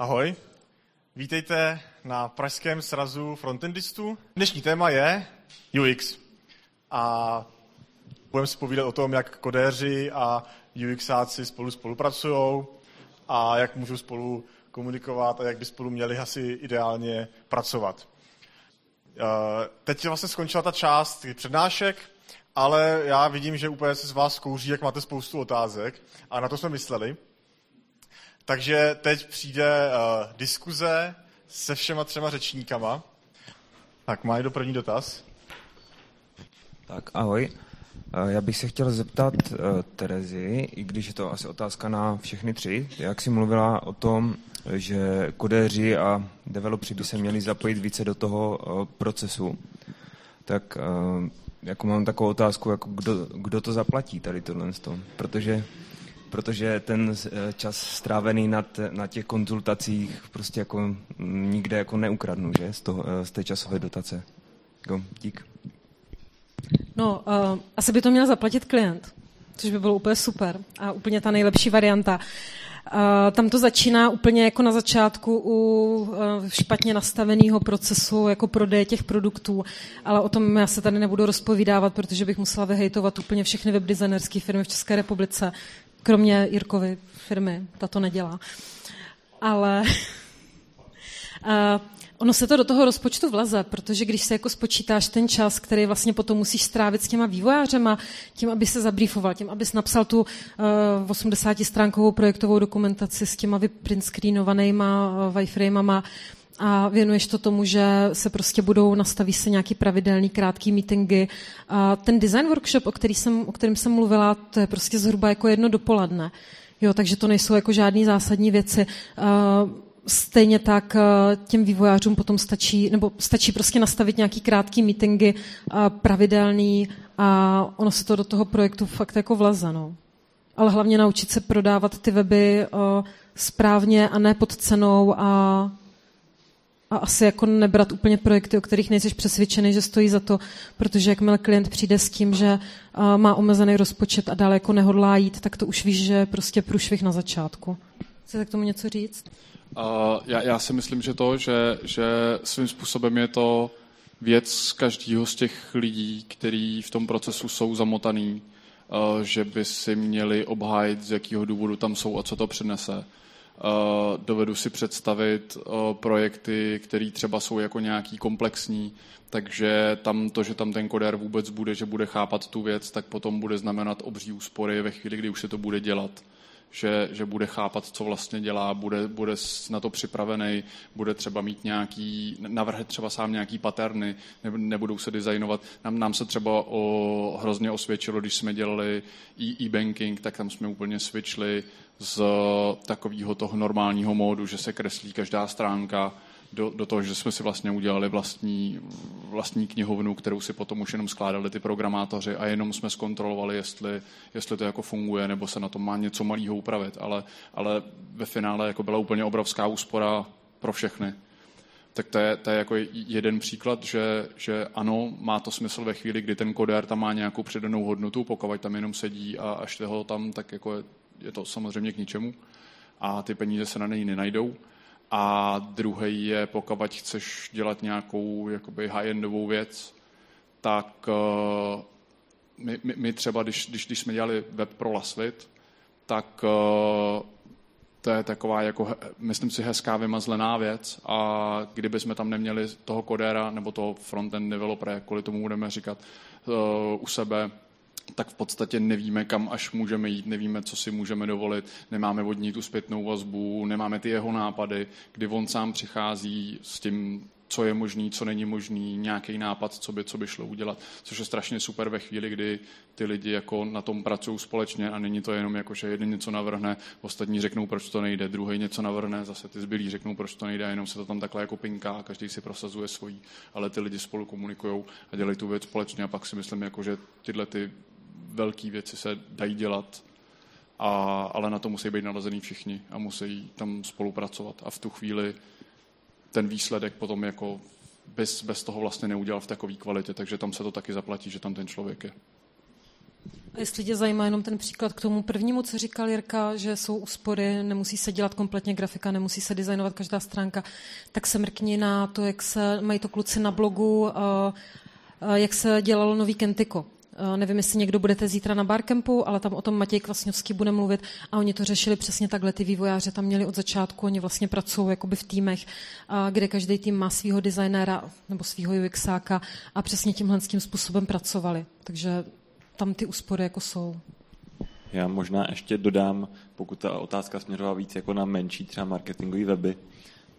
Ahoj, vítejte na pražském srazu frontendistů. Dnešní téma je UX. A budeme si povídat o tom, jak kodéři a UXáci spolu spolupracují a jak můžou spolu komunikovat a jak by spolu měli asi ideálně pracovat. Eh, teď vlastně skončila ta část přednášek, ale já vidím, že úplně se z vás kouří, jak máte spoustu otázek a na to jsme mysleli. Takže teď přijde uh, diskuze se všema třema řečníkama. Tak má někdo první dotaz? Tak ahoj. Eh, já bych se chtěl zeptat uh, Terezy, i když je to asi otázka na všechny tři, jak jsi mluvila o tom, že kodéři a developři by se měli zapojit více do toho uh, procesu, tak uh, jako mám takovou otázku, jako kdo, kdo to zaplatí tady tohle, protože protože ten eh, čas strávený na, t, na těch konzultacích prostě jako nikde jako neukradnu, že, z, toho, eh, z té časové dotace. Jako, dík. No, uh, asi by to měl zaplatit klient, což by bylo úplně super a úplně ta nejlepší varianta. Uh, tam to začíná úplně jako na začátku u uh, špatně nastaveného procesu jako prodeje těch produktů, ale o tom já se tady nebudu rozpovídávat, protože bych musela vyhejtovat úplně všechny webdesignerské firmy v České republice, kromě Jirkovy firmy, ta to nedělá. Ale uh, ono se to do toho rozpočtu vleze, protože když se jako spočítáš ten čas, který vlastně potom musíš strávit s těma vývojářema, tím, aby se zabrýfoval, tím, abys napsal tu uh, 80-stránkovou projektovou dokumentaci s těma vyprint screenovanýma uh, wireframama, a věnuješ to tomu, že se prostě budou, nastaví se nějaký pravidelný krátký meetingy. A ten design workshop, o, který jsem, o kterém jsem mluvila, to je prostě zhruba jako jedno dopoledne. Jo, takže to nejsou jako žádné zásadní věci. Stejně tak těm vývojářům potom stačí, nebo stačí prostě nastavit nějaký krátký meetingy pravidelný a ono se to do toho projektu fakt jako vleze. No. Ale hlavně naučit se prodávat ty weby správně a ne pod cenou a a asi jako nebrat úplně projekty, o kterých nejsi přesvědčený, že stojí za to, protože jakmile klient přijde s tím, že má omezený rozpočet a dále jako nehodlá jít, tak to už víš, že prostě průšvih na začátku. Chcete k tomu něco říct? Uh, já, já si myslím, že to, že, že svým způsobem je to věc každého z těch lidí, kteří v tom procesu jsou zamotaný, uh, že by si měli obhájit, z jakého důvodu tam jsou a co to přinese. Eh, dovedu si představit eh, projekty, které třeba jsou jako nějaký komplexní, takže tam to, že tam ten kodér vůbec bude, že bude chápat tu věc, tak potom bude znamenat obří úspory ve chvíli, kdy už se to bude dělat že, že bude chápat, co vlastně dělá, bude, bude na to připravený, bude třeba mít nějaký, navrhet třeba sám nějaký paterny, nebudou se designovat. Nám, nám se třeba o, hrozně osvědčilo, když jsme dělali e-banking, tak tam jsme úplně switchli z takového toho normálního módu, že se kreslí každá stránka do, do toho, že jsme si vlastně udělali vlastní, vlastní knihovnu, kterou si potom už jenom skládali ty programátoři a jenom jsme zkontrolovali, jestli, jestli to jako funguje, nebo se na tom má něco malého upravit. Ale, ale ve finále jako byla úplně obrovská úspora pro všechny. Tak to je, to je jako jeden příklad, že, že ano, má to smysl ve chvíli, kdy ten kodér tam má nějakou přidanou hodnotu, pokud tam jenom sedí a až toho tam, tak jako je, je to samozřejmě k ničemu a ty peníze se na něj nenajdou. A druhý je, pokud chceš dělat nějakou jakoby high-endovou věc, tak uh, my, my, my třeba, když, když, když jsme dělali web pro Lasvit, tak uh, to je taková, jako, myslím si, hezká vymazlená věc. A kdyby jsme tam neměli toho kodéra nebo toho frontend developera, jakkoliv tomu budeme říkat, uh, u sebe, tak v podstatě nevíme, kam až můžeme jít, nevíme, co si můžeme dovolit, nemáme od ní tu zpětnou vazbu, nemáme ty jeho nápady, kdy on sám přichází s tím, co je možný, co není možný, nějaký nápad, co by, co by šlo udělat, což je strašně super ve chvíli, kdy ty lidi jako na tom pracují společně a není to jenom jako, že jeden něco navrhne, ostatní řeknou, proč to nejde, druhý něco navrhne, zase ty zbylí řeknou, proč to nejde, jenom se to tam takhle jako pinká a každý si prosazuje svojí, ale ty lidi spolu komunikují a dělají tu věc společně a pak si myslím, jako, že tyhle ty velké věci se dají dělat, a, ale na to musí být nalezený všichni a musí tam spolupracovat. A v tu chvíli ten výsledek potom jako bez, bez toho vlastně neudělal v takové kvalitě, takže tam se to taky zaplatí, že tam ten člověk je. A jestli tě zajímá jenom ten příklad k tomu prvnímu, co říkal Jirka, že jsou úspory, nemusí se dělat kompletně grafika, nemusí se designovat každá stránka, tak se mrkni na to, jak se mají to kluci na blogu, jak se dělalo nový Kentiko. Nevím, jestli někdo budete zítra na Barcampu, ale tam o tom Matěj Kvasňovský bude mluvit a oni to řešili přesně takhle. Ty vývojáře tam měli od začátku, oni vlastně pracují jakoby v týmech, kde každý tým má svého designéra nebo svého UXáka a přesně tímhle tím způsobem pracovali. Takže tam ty úspory jako jsou. Já možná ještě dodám, pokud ta otázka směřovala víc jako na menší třeba marketingový weby,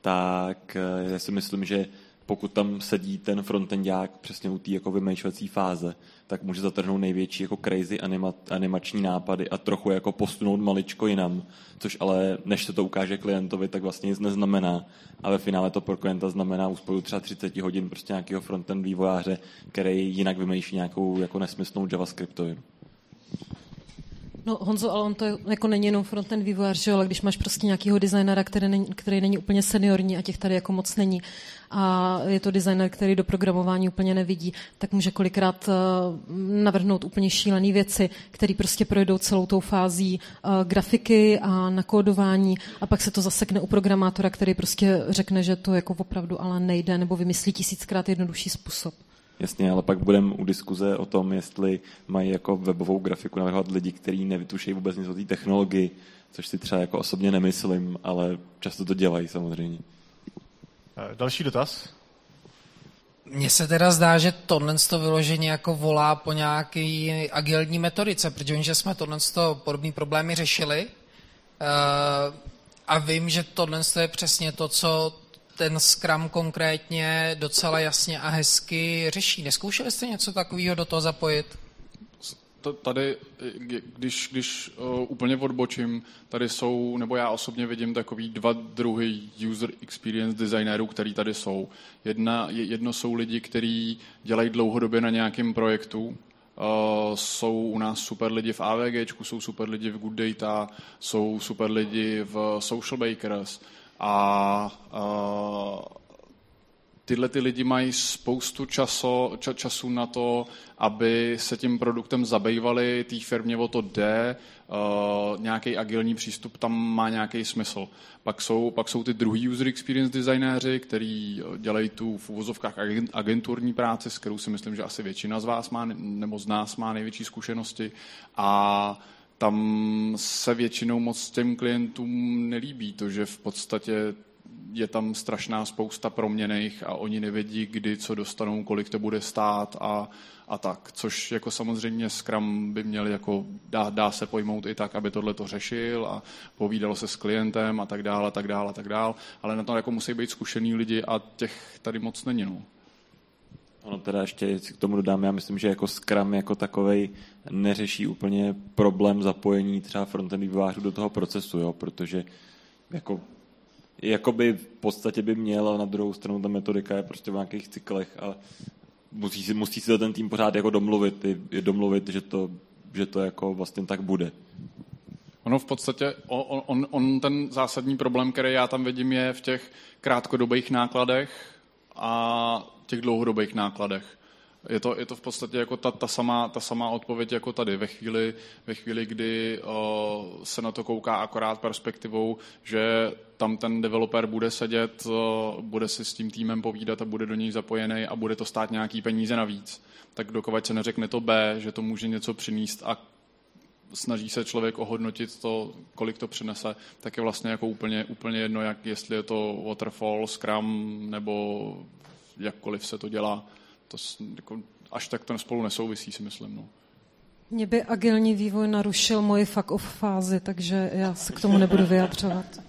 tak eh, já si myslím, že pokud tam sedí ten frontendák přesně u té jako vymýšlecí fáze, tak může zatrhnout největší jako crazy anima, animační nápady a trochu jako posunout maličko jinam, což ale než se to ukáže klientovi, tak vlastně nic neznamená. A ve finále to pro klienta znamená úsporu třeba 30 hodin prostě nějakého frontend vývojáře, který jinak vymýšlí nějakou jako nesmyslnou JavaScriptovinu. No Honzo, ale on to jako není jenom frontend vývojář, že jo? ale když máš prostě nějakého designera, který není, který není úplně seniorní a těch tady jako moc není a je to designer, který do programování úplně nevidí, tak může kolikrát uh, navrhnout úplně šílené věci, které prostě projdou celou tou fází uh, grafiky a nakódování a pak se to zasekne u programátora, který prostě řekne, že to jako opravdu ale nejde nebo vymyslí tisíckrát jednodušší způsob. Jasně, ale pak budeme u diskuze o tom, jestli mají jako webovou grafiku navrhovat lidi, kteří nevytušejí vůbec nic o té technologii, což si třeba jako osobně nemyslím, ale často to dělají samozřejmě. Eh, další dotaz? Mně se teda zdá, že tohle to vyloženě jako volá po nějaké agilní metodice, protože že jsme tohle podobné problémy řešili uh, a vím, že tohle je přesně to, co ten Scrum konkrétně docela jasně a hezky řeší. Neskoušeli jste něco takového do toho zapojit? Tady, když, když uh, úplně odbočím, tady jsou, nebo já osobně vidím takový dva druhy user experience designérů, který tady jsou. Jedna, jedno jsou lidi, kteří dělají dlouhodobě na nějakém projektu, uh, jsou u nás super lidi v AVG, jsou super lidi v Good Data, jsou super lidi v Social Bakers, a tyhle ty lidi mají spoustu časo, ča, času na to, aby se tím produktem zabývali, té firmě o to jde, nějaký agilní přístup tam má nějaký smysl. Pak jsou, pak jsou ty druhý user experience designéři, kteří dělají tu v uvozovkách agenturní práci, s kterou si myslím, že asi většina z vás má, nebo z nás má největší zkušenosti a tam se většinou moc těm klientům nelíbí to, že v podstatě je tam strašná spousta proměných a oni nevědí, kdy co dostanou, kolik to bude stát a, a tak. Což jako samozřejmě Scrum by měl jako, dá, dá se pojmout i tak, aby tohle to řešil a povídalo se s klientem a tak dále, a tak dále, a tak dále, ale na to jako musí být zkušený lidi a těch tady moc není. No. Ono teda ještě k tomu dodám, já myslím, že jako Scrum jako takovej neřeší úplně problém zapojení třeba frontend vývojářů do toho procesu, jo, protože jako jakoby v podstatě by měl, ale na druhou stranu ta metodika je prostě v nějakých cyklech a musí si, musí si to ten tým pořád jako domluvit, domluvit, že to, že to jako vlastně tak bude. Ono v podstatě, on, on, on ten zásadní problém, který já tam vidím, je v těch krátkodobých nákladech a těch dlouhodobých nákladech. Je to, je to v podstatě jako ta, ta, samá, ta samá odpověď jako tady. Ve chvíli, ve chvíli kdy o, se na to kouká akorát perspektivou, že tam ten developer bude sedět, o, bude si s tím týmem povídat a bude do něj zapojený a bude to stát nějaký peníze navíc, tak dokovat se neřekne to B, že to může něco přinést a snaží se člověk ohodnotit to, kolik to přinese, tak je vlastně jako úplně, úplně jedno, jak, jestli je to waterfall, scrum nebo jakkoliv se to dělá. To jako, až tak to spolu nesouvisí, si myslím. No. Mě by agilní vývoj narušil moji fuck off fázi, takže já se k tomu nebudu vyjadřovat. Uh,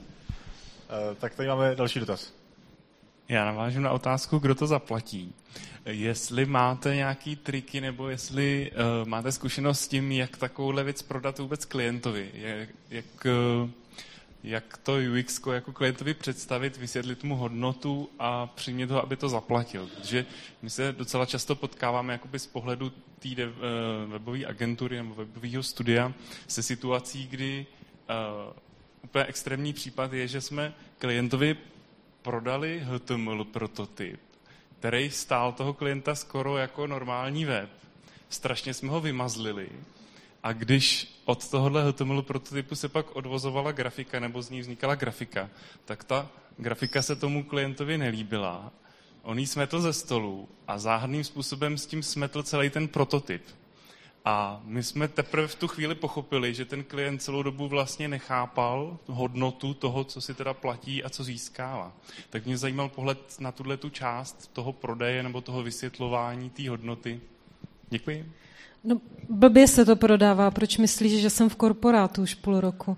tak tady máme další dotaz. Já navážu na otázku, kdo to zaplatí. Jestli máte nějaký triky nebo jestli uh, máte zkušenost s tím, jak takovouhle věc prodat vůbec klientovi. Jak, jak uh, jak to UX jako klientovi představit, vysvětlit mu hodnotu a přimět ho, aby to zaplatil. Protože my se docela často potkáváme jakoby z pohledu té eh, webové agentury nebo webového studia se situací, kdy uh, úplně extrémní případ je, že jsme klientovi prodali HTML prototyp, který stál toho klienta skoro jako normální web. Strašně jsme ho vymazlili A když od tohohle HTML prototypu se pak odvozovala grafika nebo z ní vznikala grafika, tak ta grafika se tomu klientovi nelíbila. On jí smetl ze stolu a záhadným způsobem s tím smetl celý ten prototyp. A my jsme teprve v tu chvíli pochopili, že ten klient celou dobu vlastně nechápal hodnotu toho, co si teda platí a co získává. Tak mě zajímal pohled na tuhle tu část toho prodeje nebo toho vysvětlování té hodnoty. Děkuji. No, blbě se to prodává. Proč myslíš, že jsem v korporátu už půl roku?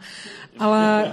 Ale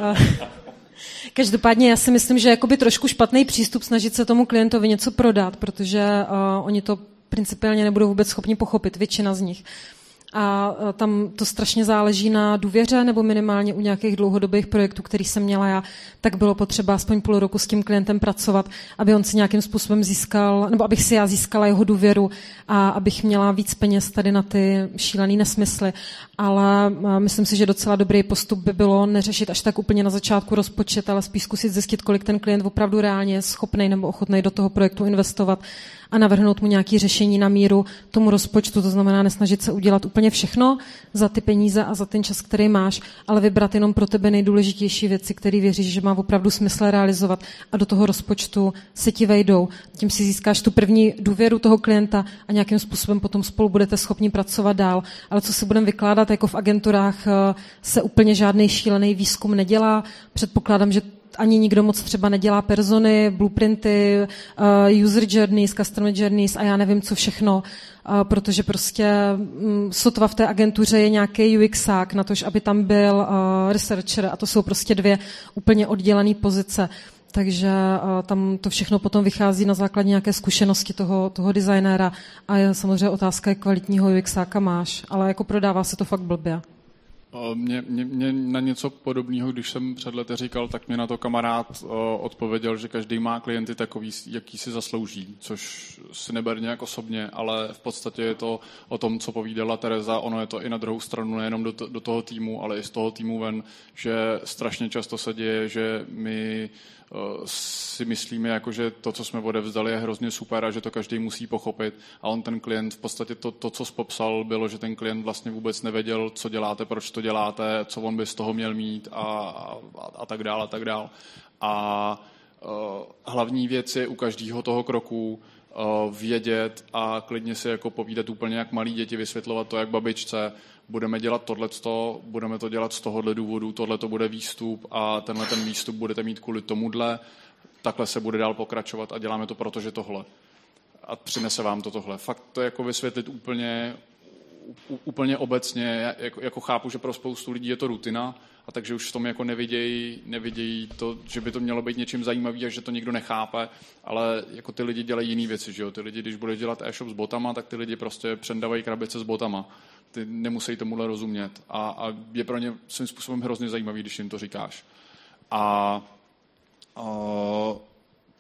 každopádně já si myslím, že je trošku špatný přístup snažit se tomu klientovi něco prodat, protože uh, oni to principiálně nebudou vůbec schopni pochopit, většina z nich. Uh, a tam to strašně záleží na důvěře nebo minimálně u nějakých dlouhodobých projektů, který jsem měla já, tak bylo potřeba aspoň půl roku s tím klientem pracovat, aby on si nějakým způsobem získal, nebo abych si já získala jeho důvěru a abych měla víc peněz tady na ty šílené nesmysly. Ale myslím si, že docela dobrý postup by bylo neřešit až tak úplně na začátku rozpočet, ale spíš zkusit zjistit, kolik ten klient opravdu reálně je schopný nebo ochotný do toho projektu investovat a navrhnout mu nějaké řešení na míru tomu rozpočtu. To znamená nesnažit se udělat úplně všechno za ty peníze a za ten čas, který máš, ale vybrat jenom pro tebe nejdůležitější věci, které věříš, že má opravdu smysl realizovat a do toho rozpočtu se ti vejdou. Tím si získáš tu první důvěru toho klienta a nějakým způsobem potom spolu budete schopni pracovat dál. Ale co si budeme vykládat, jako v agenturách eh, se úplně žádný šílený výzkum nedělá. Předpokládám, že ani nikdo moc třeba nedělá persony, blueprinty, uh, user journeys, customer journeys a já nevím, co všechno, uh, protože prostě um, sotva v té agentuře je nějaký UXák na to, aby tam byl uh, researcher a to jsou prostě dvě úplně oddělené pozice. Takže tam to všechno potom vychází na základě nějaké zkušenosti toho, toho designéra a je samozřejmě otázka, jak kvalitního UXáka máš, ale jako prodává se to fakt blbě. Mě, mě, mě na něco podobného, když jsem před lety říkal, tak mě na to kamarád odpověděl, že každý má klienty takový, jaký si zaslouží, což si neber nějak osobně, ale v podstatě je to o tom, co povídala Tereza, ono je to i na druhou stranu, nejenom do, do toho týmu, ale i z toho týmu ven, že strašně často se děje, že my si myslíme, jako, že to, co jsme odevzdali, je hrozně super a že to každý musí pochopit. A on ten klient, v podstatě to, to co popsal, bylo, že ten klient vlastně vůbec nevěděl, co děláte, proč to děláte, co on by z toho měl mít a, a, a tak dále, a tak dále. A uh, hlavní věc je u každého toho kroku uh, vědět a klidně si jako povídat úplně jak malí děti, vysvětlovat to jak babičce, budeme dělat tohleto, budeme to dělat z tohohle důvodu, tohle to bude výstup a tenhle ten výstup budete mít kvůli tomuhle, takhle se bude dál pokračovat a děláme to proto, že tohle. A přinese vám to tohle. Fakt to jako vysvětlit úplně, úplně obecně, jako, jako chápu, že pro spoustu lidí je to rutina, a takže už v tom jako nevidějí, nevidějí to, že by to mělo být něčím zajímavý a že to nikdo nechápe, ale jako ty lidi dělají jiné věci, že jo? Ty lidi, když budeš dělat e-shop s botama, tak ty lidi prostě předávají krabice s botama ty nemusí tomuhle rozumět. A, a je pro ně svým způsobem hrozně zajímavý, když jim to říkáš. A, a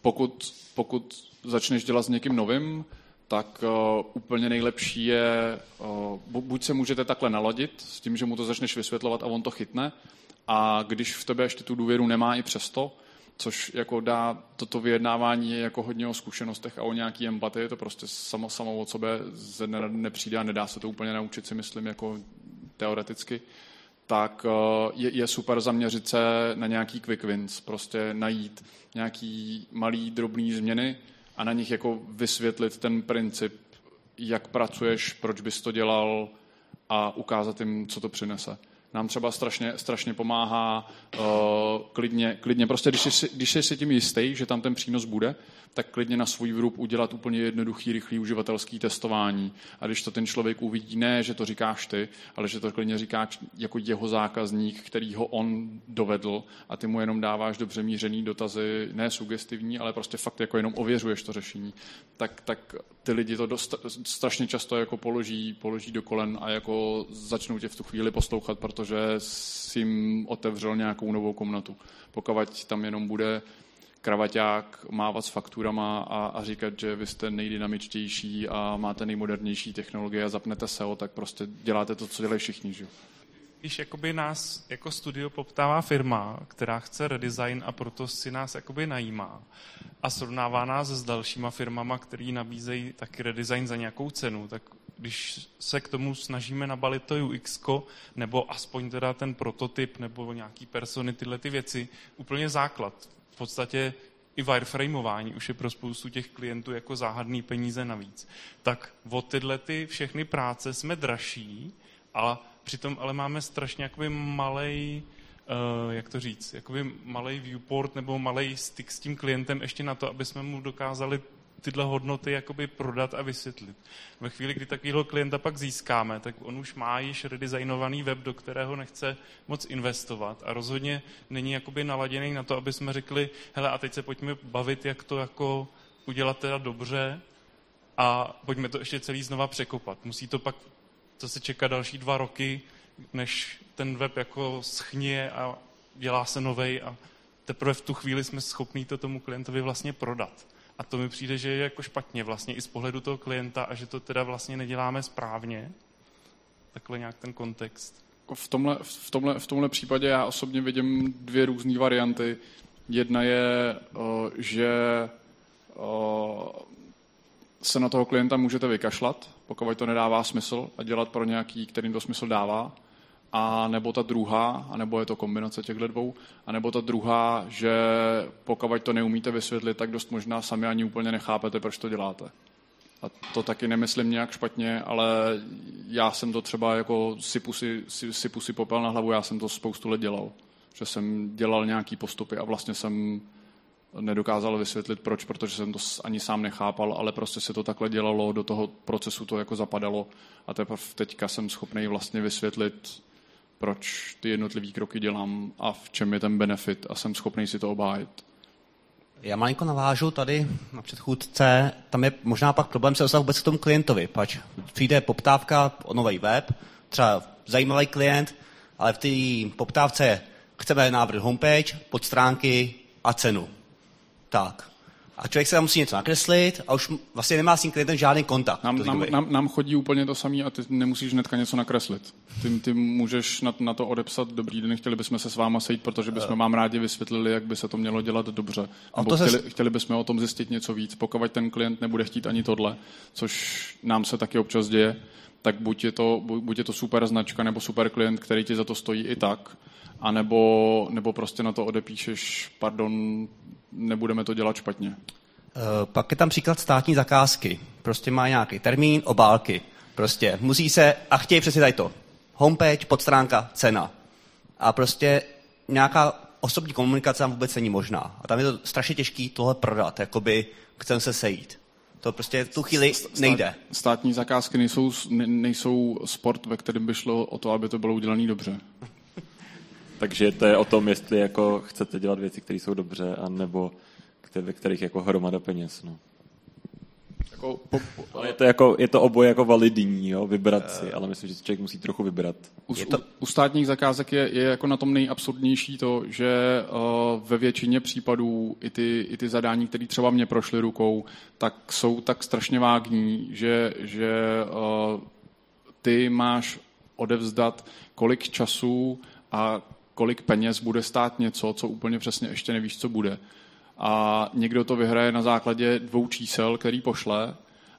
pokud, pokud začneš dělat s někým novým, tak uh, úplně nejlepší je, uh, buď se můžete takhle naladit s tím, že mu to začneš vysvětlovat a on to chytne, a když v tebe ještě tu důvěru nemá i přesto, což jako dá, toto vyjednávání je jako hodně o zkušenostech a o nějaký empatii, to prostě samo, samo od sebe ze dne nepřijde a nedá se to úplně naučit si myslím jako teoreticky, tak eh, je, je super zaměřit se na nějaký quick wins, prostě najít nějaký malý, drobný změny a na nich jako vysvětlit ten princip, jak pracuješ, proč bys to dělal a ukázat jim, co to přinese nám třeba strašně, strašně pomáhá uh, klidně, klidně, prostě když jsi, když jsi si tím jistý, že tam ten přínos bude, tak klidně na svůj vrub udělat úplně jednoduchý, rychlý uživatelský testování. A když to ten člověk uvidí, ne, že to říkáš ty, ale že to klidně říká jako jeho zákazník, který ho on dovedl a ty mu jenom dáváš dobře mířený dotazy, ne sugestivní, ale prostě fakt jako jenom ověřuješ to řešení, tak, tak ty lidi to dost, strašně často jako položí, položí do kolen a jako začnou tě v tu chvíli poslouchat, protože jsi jim otevřel nějakou novou komnatu. Pokud tam jenom bude kravaťák mávat s fakturama a, a říkat, že vy jste nejdynamičtější a máte nejmodernější technologie a zapnete SEO, tak prostě děláte to, co dělají všichni. Že? Když jakoby nás jako studio poptává firma, která chce redesign a proto si nás jakoby najímá a srovnává nás s dalšíma firmama, který nabízejí taky redesign za nějakou cenu, tak když se k tomu snažíme nabalit to UX, nebo aspoň teda ten prototyp, nebo nějaký persony, tyhle ty věci, úplně základ. V podstatě i wireframeování už je pro spoustu těch klientů jako záhadný peníze navíc. Tak o tyhle ty všechny práce jsme dražší, a přitom ale máme strašně jakoby malej, uh, jak to říct, jakoby malej viewport nebo malej styk s tím klientem ještě na to, aby jsme mu dokázali tyhle hodnoty jakoby prodat a vysvětlit. Ve chvíli, kdy takového klienta pak získáme, tak on už má již redesignovaný web, do kterého nechce moc investovat a rozhodně není jakoby naladěný na to, aby jsme řekli, hele a teď se pojďme bavit, jak to jako udělat teda dobře a pojďme to ještě celý znova překopat. Musí to pak zase čekat další dva roky, než ten web jako schnie a dělá se novej a teprve v tu chvíli jsme schopni to tomu klientovi vlastně prodat. A to mi přijde, že je jako špatně vlastně i z pohledu toho klienta a že to teda vlastně neděláme správně. Takhle nějak ten kontext. V tomhle, v tomhle, v tomhle případě já osobně vidím dvě různé varianty. Jedna je, že se na toho klienta můžete vykašlat, pokud to nedává smysl a dělat pro nějaký, kterým to smysl dává a nebo ta druhá, a nebo je to kombinace těchto dvou, a nebo ta druhá, že pokud to neumíte vysvětlit, tak dost možná sami ani úplně nechápete, proč to děláte. A to taky nemyslím nějak špatně, ale já jsem to třeba jako sypu si, sypu si popel na hlavu, já jsem to spoustu let dělal. Že jsem dělal nějaký postupy a vlastně jsem nedokázal vysvětlit proč, protože jsem to ani sám nechápal, ale prostě se to takhle dělalo, do toho procesu to jako zapadalo a teprve teďka jsem schopný vlastně vysvětlit proč ty jednotlivé kroky dělám a v čem je ten benefit a jsem schopný si to obhájit. Já malinko navážu tady na předchůdce. Tam je možná pak problém se dostat vůbec k tomu klientovi, pač přijde poptávka o nový web, třeba zajímavý klient, ale v té poptávce chceme návrh homepage, podstránky a cenu. Tak a člověk se tam musí něco nakreslit a už vlastně nemá s tím klientem žádný kontakt. Nám, nám, nám, nám chodí úplně to samé a ty nemusíš hnedka něco nakreslit. Ty, ty můžeš na, na to odepsat, dobrý den, chtěli bychom se s váma sejít, protože bychom vám rádi vysvětlili, jak by se to mělo dělat dobře. Nebo chtěli, se... chtěli bychom o tom zjistit něco víc. Pokud ten klient nebude chtít ani tohle, což nám se taky občas děje, tak buď je to, buď je to super značka nebo super klient, který ti za to stojí i tak, a nebo, nebo prostě na to odepíšeš, pardon, nebudeme to dělat špatně. Uh, pak je tam příklad státní zakázky. Prostě má nějaký termín, obálky. Prostě musí se, a chtějí přesně tady to. Homepage, podstránka, cena. A prostě nějaká osobní komunikace tam vůbec není možná. A tam je to strašně těžký tohle prodat, jakoby chcem se sejít. To prostě v tu chvíli nejde. Státní zakázky nejsou, nejsou sport, ve kterém by šlo o to, aby to bylo udělané dobře. Takže to je o tom, jestli jako chcete dělat věci, které jsou dobře, anebo ve kterých jako hromada peněz. No. Jako, po, po, ale je to, jako, je to oboje jako validní, jo, vybrat si, ale myslím, že si člověk musí trochu vybrat. U, to... u státních zakázek je, je jako na tom nejabsurdnější to, že uh, ve většině případů i ty, i ty zadání, které třeba mě prošly rukou, tak jsou tak strašně vágní, že, že uh, ty máš odevzdat, kolik času a kolik peněz bude stát něco, co úplně přesně ještě nevíš, co bude. A někdo to vyhraje na základě dvou čísel, který pošle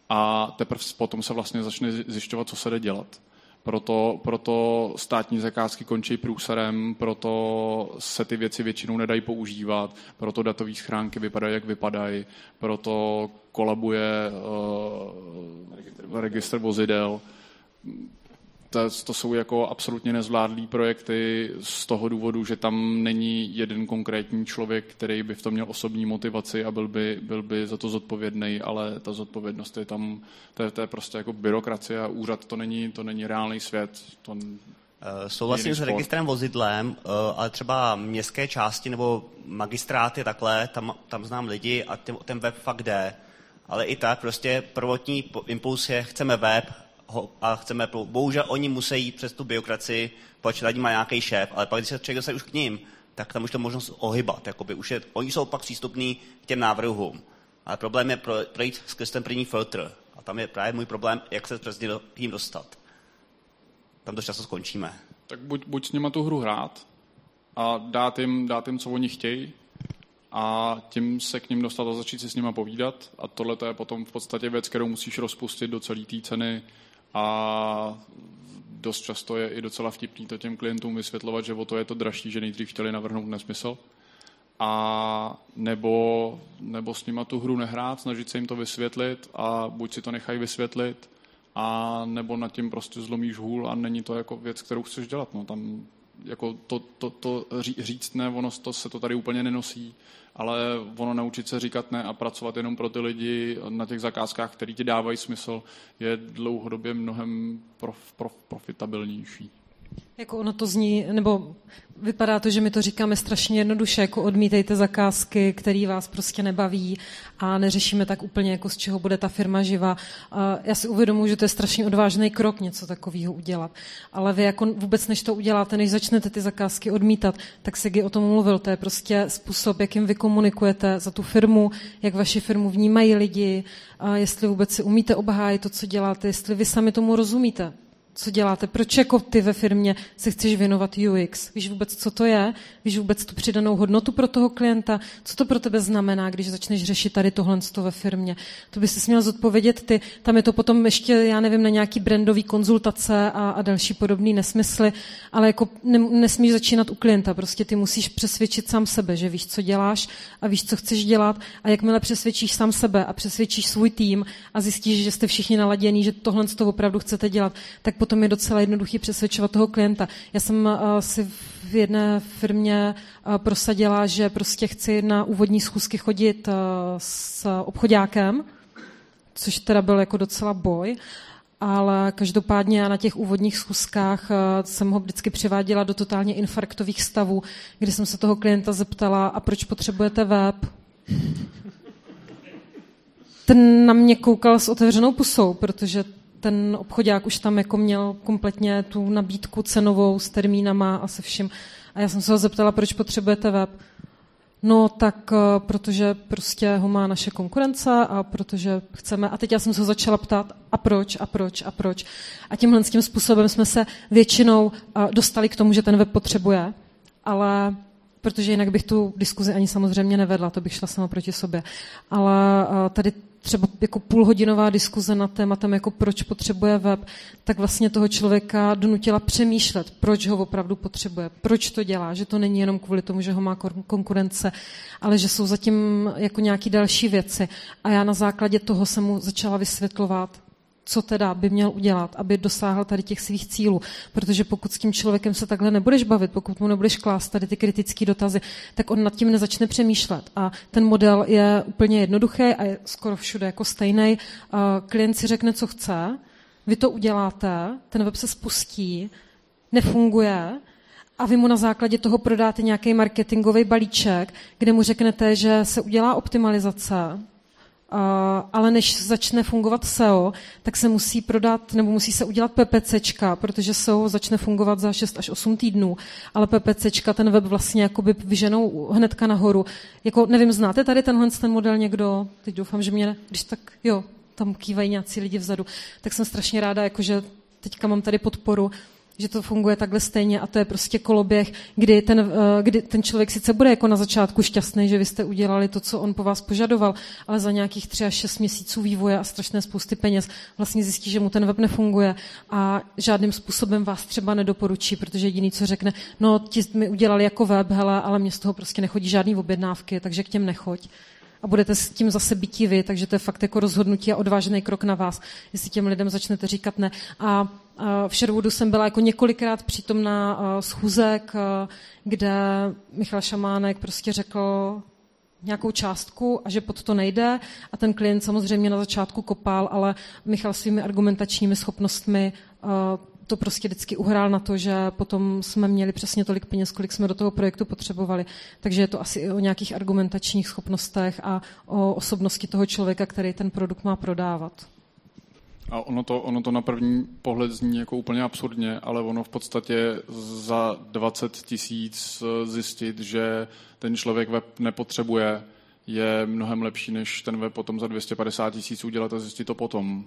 a teprve potom se vlastně začne zjišťovat, co se jde dělat. Proto, proto státní zakázky končí průserem, proto se ty věci většinou nedají používat, proto datové schránky vypadají, jak vypadají, proto kolabuje uh, registr vozidel to, to jsou jako absolutně nezvládlý projekty z toho důvodu, že tam není jeden konkrétní člověk, který by v tom měl osobní motivaci a byl by, byl by za to zodpovědný, ale ta zodpovědnost je tam, to je, to je prostě jako byrokracie a úřad, to není, to není reálný svět. To Uh, souhlasím s registrem vozidlem, uh, ale třeba městské části nebo magistráty takhle, tam, tam znám lidi a ten, ten web fakt jde. Ale i tak prostě prvotní impuls je, chceme web, a chceme, bohužel oni musí jít přes tu byrokracii, protože tady má nějaký šéf, ale pak, když se člověk dostane už k ním, tak tam už to možnost ohybat. Jakoby už je, oni jsou pak přístupní k těm návrhům. Ale problém je pro, projít skrz ten první filtr. A tam je právě můj problém, jak se přesně do, jim dostat. Tam to často skončíme. Tak buď, buď s nima tu hru hrát a dát jim, dát jim, co oni chtějí, a tím se k ním dostat a začít si s nima povídat. A tohle je potom v podstatě věc, kterou musíš rozpustit do celé té ceny a dost často je i docela vtipný to těm klientům vysvětlovat, že o to je to dražší, že nejdřív chtěli navrhnout nesmysl a nebo, nebo s nima tu hru nehrát, snažit se jim to vysvětlit a buď si to nechají vysvětlit, a nebo nad tím prostě zlomíš hůl a není to jako věc, kterou chceš dělat. No, tam jako to, to, to říct ne, ono to, se to tady úplně nenosí, ale ono naučit se říkat ne a pracovat jenom pro ty lidi na těch zakázkách, které ti dávají smysl, je dlouhodobě mnohem prof, prof, profitabilnější. Jako ono to zní, nebo vypadá to, že my to říkáme strašně jednoduše, jako odmítejte zakázky, které vás prostě nebaví a neřešíme tak úplně, jako z čeho bude ta firma živa. Já si uvědomuji, že to je strašně odvážný krok něco takového udělat. Ale vy jako vůbec než to uděláte, než začnete ty zakázky odmítat, tak Segi o tom mluvil. To je prostě způsob, jakým vy komunikujete za tu firmu, jak vaši firmu vnímají lidi, jestli vůbec si umíte obhájit to, co děláte, jestli vy sami tomu rozumíte co děláte, proč jako ty ve firmě se chceš věnovat UX. Víš vůbec, co to je? Víš vůbec tu přidanou hodnotu pro toho klienta? Co to pro tebe znamená, když začneš řešit tady tohle ve firmě? To by si měl zodpovědět ty. Tam je to potom ještě, já nevím, na nějaký brandový konzultace a, a další podobné nesmysly, ale jako ne, nesmíš začínat u klienta. Prostě ty musíš přesvědčit sám sebe, že víš, co děláš a víš, co chceš dělat a jakmile přesvědčíš sám sebe a přesvědčíš svůj tým a zjistíš, že jste všichni naladění, že tohle to opravdu chcete dělat, tak potom je docela jednoduchý přesvědčovat toho klienta. Já jsem uh, si v jedné firmě uh, prosadila, že prostě chci na úvodní schůzky chodit uh, s obchodákem, což teda byl jako docela boj, ale každopádně já na těch úvodních schůzkách jsem ho vždycky přiváděla do totálně infarktových stavů, kdy jsem se toho klienta zeptala, a proč potřebujete web? Ten na mě koukal s otevřenou pusou, protože ten obchodák už tam jako měl kompletně tu nabídku cenovou s termínama a se vším. A já jsem se ho zeptala, proč potřebujete web. No tak, eh, protože prostě ho má naše konkurence a protože chceme. A teď já jsem se ho začala ptát, a proč, a proč, a proč. A tímhle tím způsobem jsme se většinou eh, dostali k tomu, že ten web potřebuje, ale protože jinak bych tu diskuzi ani samozřejmě nevedla, to bych šla sama proti sobě. Ale eh, tady třeba jako půlhodinová diskuze na tématem, jako proč potřebuje web, tak vlastně toho člověka donutila přemýšlet, proč ho opravdu potřebuje, proč to dělá, že to není jenom kvůli tomu, že ho má konkurence, ale že jsou zatím jako nějaké další věci. A já na základě toho jsem mu začala vysvětlovat, co teda by měl udělat, aby dosáhl tady těch svých cílů. Protože pokud s tím člověkem se takhle nebudeš bavit, pokud mu nebudeš klást tady ty kritické dotazy, tak on nad tím nezačne přemýšlet. A ten model je úplně jednoduchý a je skoro všude jako stejný. Klient si řekne, co chce, vy to uděláte, ten web se spustí, nefunguje, a vy mu na základě toho prodáte nějaký marketingový balíček, kde mu řeknete, že se udělá optimalizace, ale než začne fungovat SEO, tak se musí prodat, nebo musí se udělat PPCčka, protože SEO začne fungovat za 6 až 8 týdnů, ale PPCčka ten web vlastně jakoby vyženou hnedka nahoru. Jako, nevím, znáte tady tenhle ten model někdo? Teď doufám, že mě, ne, když tak, jo, tam kývají nějací lidi vzadu, tak jsem strašně ráda, jakože teďka mám tady podporu, že to funguje takhle stejně a to je prostě koloběh, kdy ten, eh, kdy ten člověk sice bude jako na začátku šťastný, že vy jste udělali to, co on po vás požadoval, ale za nějakých tři až šest měsíců vývoje a strašné spousty peněz vlastně zjistí, že mu ten web nefunguje a žádným způsobem vás třeba nedoporučí, protože jediný, co řekne, no ti mi udělali jako web, hele, ale mě z toho prostě nechodí žádný objednávky, takže k těm nechoď a budete s tím zase bytí vy, takže to je fakt jako rozhodnutí a odvážený krok na vás, jestli těm lidem začnete říkat ne. A v Sherwoodu jsem byla jako několikrát přítomná schůzek, kde Michal Šamánek prostě řekl nějakou částku a že pod to nejde a ten klient samozřejmě na začátku kopal, ale Michal svými argumentačními schopnostmi to prostě vždycky uhrál na to, že potom jsme měli přesně tolik peněz, kolik jsme do toho projektu potřebovali. Takže je to asi o nějakých argumentačních schopnostech a o osobnosti toho člověka, který ten produkt má prodávat. A ono to, ono to na první pohled zní jako úplně absurdně, ale ono v podstatě za 20 tisíc zjistit, že ten člověk web nepotřebuje, je mnohem lepší, než ten web potom za 250 tisíc udělat a zjistit to potom.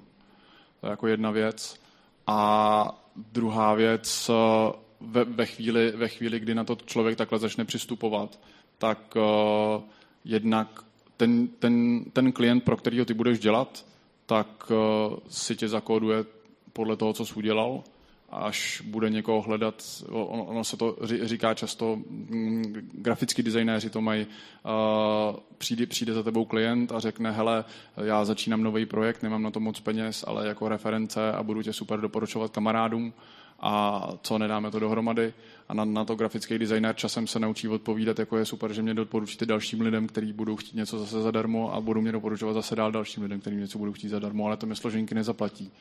To je jako jedna věc. A druhá věc, ve, ve, chvíli, ve chvíli, kdy na to člověk takhle začne přistupovat, tak uh, jednak ten, ten, ten klient, pro kterého ty budeš dělat, tak uh, si tě zakóduje podle toho, co jsi udělal až bude někoho hledat, ono, se to říká často, mm, grafický designéři to mají, přijde, přijde za tebou klient a řekne, hele, já začínám nový projekt, nemám na to moc peněz, ale jako reference a budu tě super doporučovat kamarádům a co nedáme to dohromady. A na, na to grafický designer časem se naučí odpovídat, jako je super, že mě doporučíte dalším lidem, kteří budou chtít něco zase zadarmo a budou mě doporučovat zase dál dalším lidem, kteří něco budou chtít zadarmo, ale to mi složenky nezaplatí.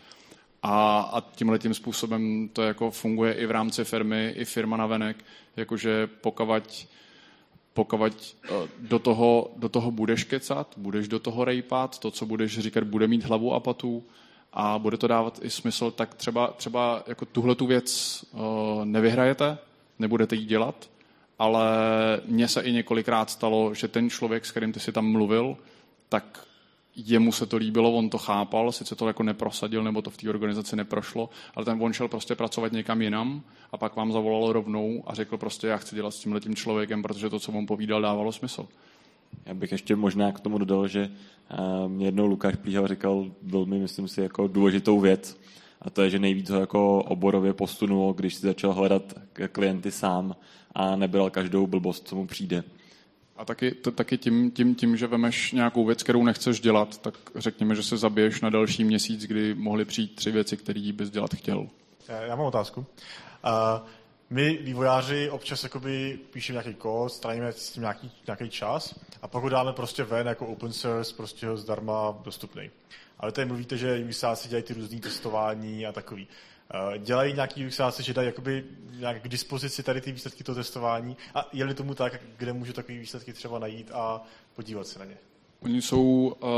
A, a tímhle tím způsobem to jako funguje i v rámci firmy, i firma navenek, jakože pokavať, pokavať eh, do toho, do toho budeš kecat, budeš do toho rejpat, to, co budeš říkat, bude mít hlavu a patu. A bude to dávat i smysl, tak třeba, třeba jako tuhle tu věc uh, nevyhrajete, nebudete jí dělat, ale mně se i několikrát stalo, že ten člověk, s kterým ty si tam mluvil, tak jemu se to líbilo, on to chápal, sice to jako neprosadil, nebo to v té organizaci neprošlo, ale ten on šel prostě pracovat někam jinam a pak vám zavolal rovnou a řekl prostě, já chci dělat s tímhletím člověkem, protože to, co on povídal, dávalo smysl. Já bych ještě možná k tomu dodal, že eh, mě jednou Lukáš Plíhal říkal velmi, myslím si, jako důležitou věc, a to je, že nejvíc ho jako oborově posunulo, když si začal hledat klienty sám a nebral každou blbost, co mu přijde. A taky, to, taky tím, tím, tím, že vemeš nějakou věc, kterou nechceš dělat, tak řekněme, že se zabiješ na další měsíc, kdy mohly přijít tři věci, které bys dělat chtěl. Já mám otázku. Uh, my, vývojáři, občas jakoby píšeme nějaký kód, straníme s tím nějaký, nějaký čas a pak ho dáme prostě ven jako open source, prostě ho zdarma dostupný. Ale tady mluvíte, že UXáci dělají ty různé testování a takový. Eh, dělají nějaký UXáci, že dají jakoby nějak k dispozici tady ty výsledky toho testování a je-li tomu tak, kde můžu takové výsledky třeba najít a podívat se na ně? Oni jsou uh,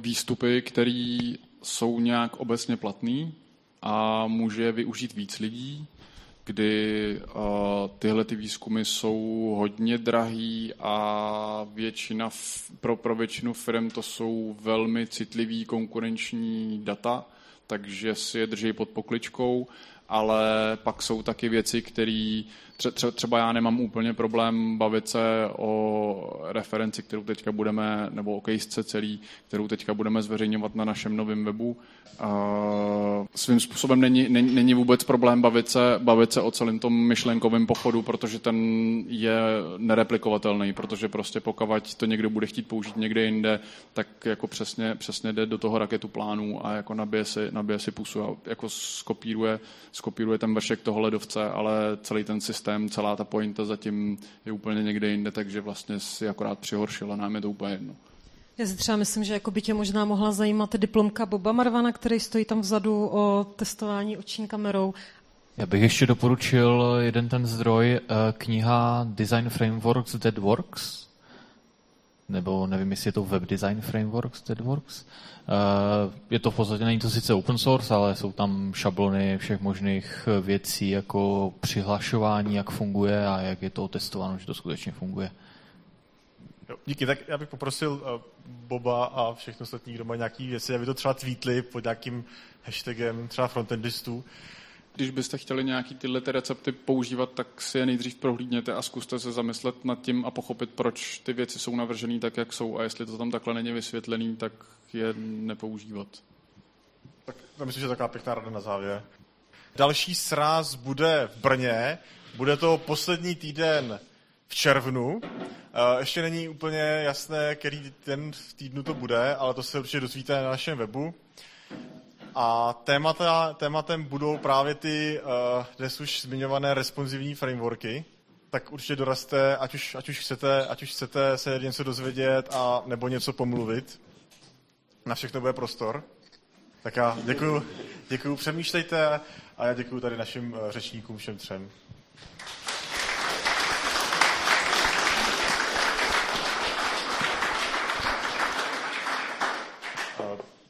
výstupy, které jsou nějak obecně platný a může využít víc lidí, kdy uh, tyhle ty výzkumy jsou hodně drahý a většina pro, pro většinu firm to jsou velmi citlivý konkurenční data, takže si je drží pod pokličkou, ale pak jsou taky věci, které tře- třeba já nemám úplně problém bavit se o referenci, kterou teďka budeme, nebo o kejsce celý, kterou teďka budeme zveřejňovat na našem novém webu. Svým způsobem není, není, není vůbec problém bavit se, bavit se o celém tom myšlenkovém pochodu, protože ten je nereplikovatelný, protože prostě pokud to někdo bude chtít použít někde jinde, tak jako přesně, přesně jde do toho raketu plánu a jako nabije si, nabije si pusu a jako skopíruje, skopíruje ten vršek toho ledovce, ale celý ten systém, celá ta pointa zatím je úplně někde jinde, takže vlastně si akorát přihoršila, nám je to úplně jedno. Já si třeba myslím, že jako by tě možná mohla zajímat diplomka Boba Marvana, který stojí tam vzadu o testování oční kamerou. Já bych ještě doporučil jeden ten zdroj, eh, kniha Design Frameworks That Works, nebo nevím, jestli je to Web Design Frameworks That Works. Eh, je to v podstatě, není to sice open source, ale jsou tam šablony všech možných věcí, jako přihlašování, jak funguje a jak je to testováno, že to skutečně funguje. Jo, díky, tak já bych poprosil uh, Boba a všechny ostatní, kdo mají nějaké věci, aby to třeba tweetli pod nějakým hashtagem třeba frontendistů. Když byste chtěli nějaký tyhle ty recepty používat, tak si je nejdřív prohlídněte a zkuste se zamyslet nad tím a pochopit, proč ty věci jsou navržené tak, jak jsou a jestli to tam takhle není vysvětlený, tak je nepoužívat. Tak to myslím, že taková pěkná rada na závěr. Další sraz bude v Brně. Bude to poslední týden v červnu. Eh, ještě není úplně jasné, který den v týdnu to bude, ale to se určitě dozvíte na našem webu. A témata, tématem budou právě ty uh, dnes už zmiňované responsivní frameworky. Tak určitě doraste, ať už, ať už, chcete, ať už chcete se něco dozvědět a nebo něco pomluvit. Na všechno bude prostor. Tak já děkuju, děkuju, přemýšlejte a já děkuju tady našim eh, řečníkům všem třem.